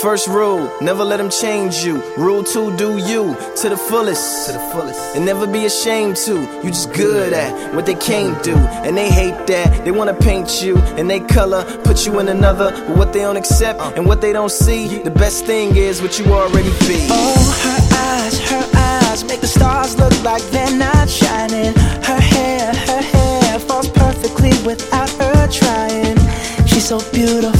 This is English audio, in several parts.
First rule, never let them change you. Rule two, do you to the fullest. To the fullest. And never be ashamed to. You just good at what they can't do. And they hate that. They wanna paint you and they color, put you in another. But what they don't accept uh. and what they don't see, the best thing is what you already be. Oh, her eyes, her eyes make the stars look like they're not shining. Her hair, her hair falls perfectly without her trying. She's so beautiful,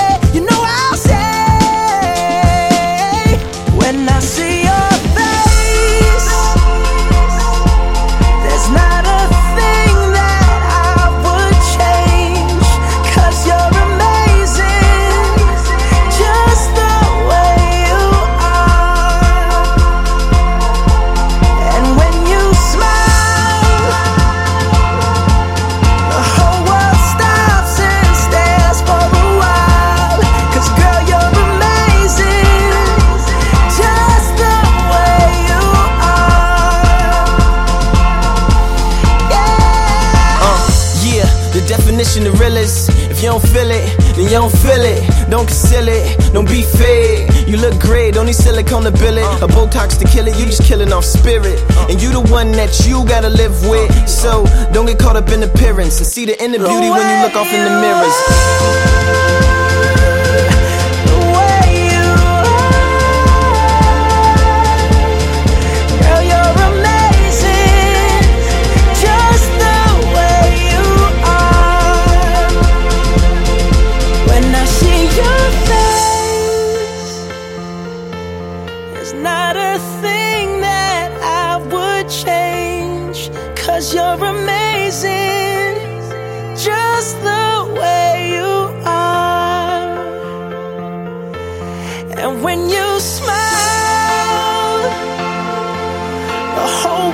Definition of real if you don't feel it, then you don't feel it. Don't conceal it, don't be fake. You look great, don't need silicone to bill it. A Botox to kill it, you just killing off spirit. And you the one that you gotta live with. So don't get caught up in appearance and see the inner beauty when you look off in the mirrors. Cause you're amazing, just the way you are. And when you smile, the whole